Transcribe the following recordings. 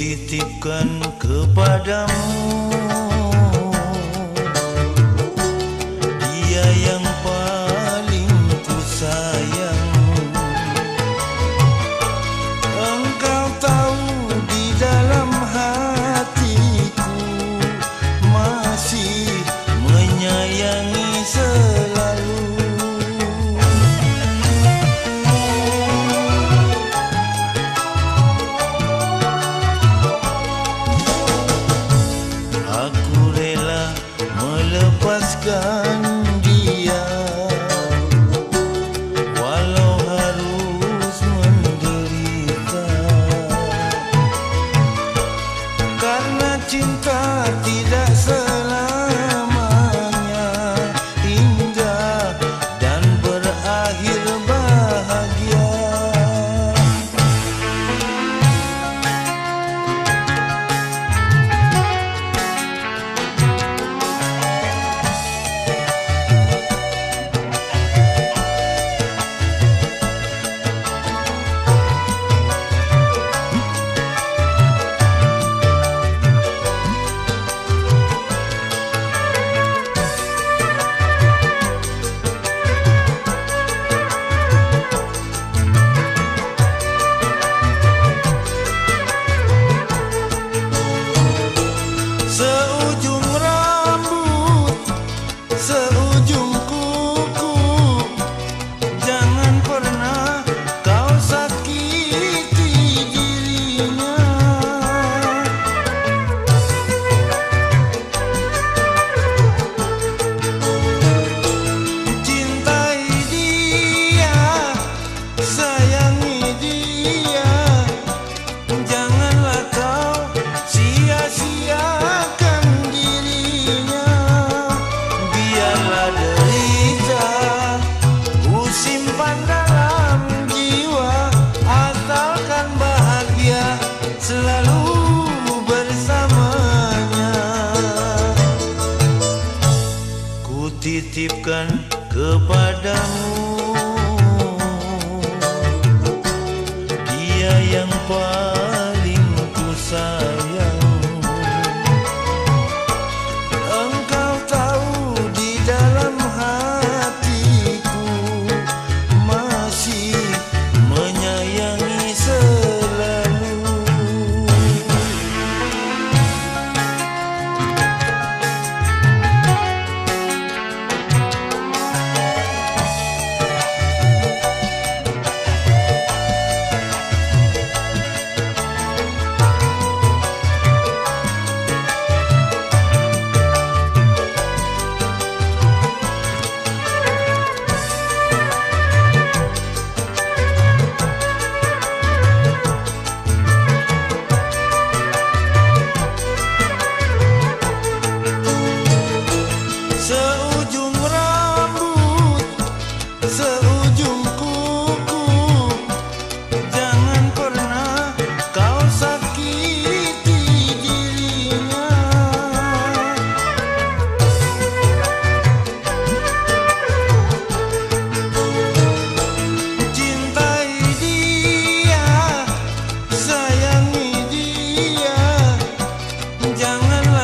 Titipkan kepadamu. Dia yang paling ku sayang. Engkau tahu di dalam hatiku Masih menyayangi sesuatu selalu bersamanya. Ku titipkan kepadamu.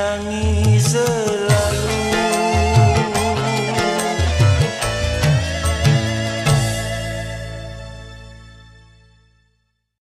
menyayangi sesuatu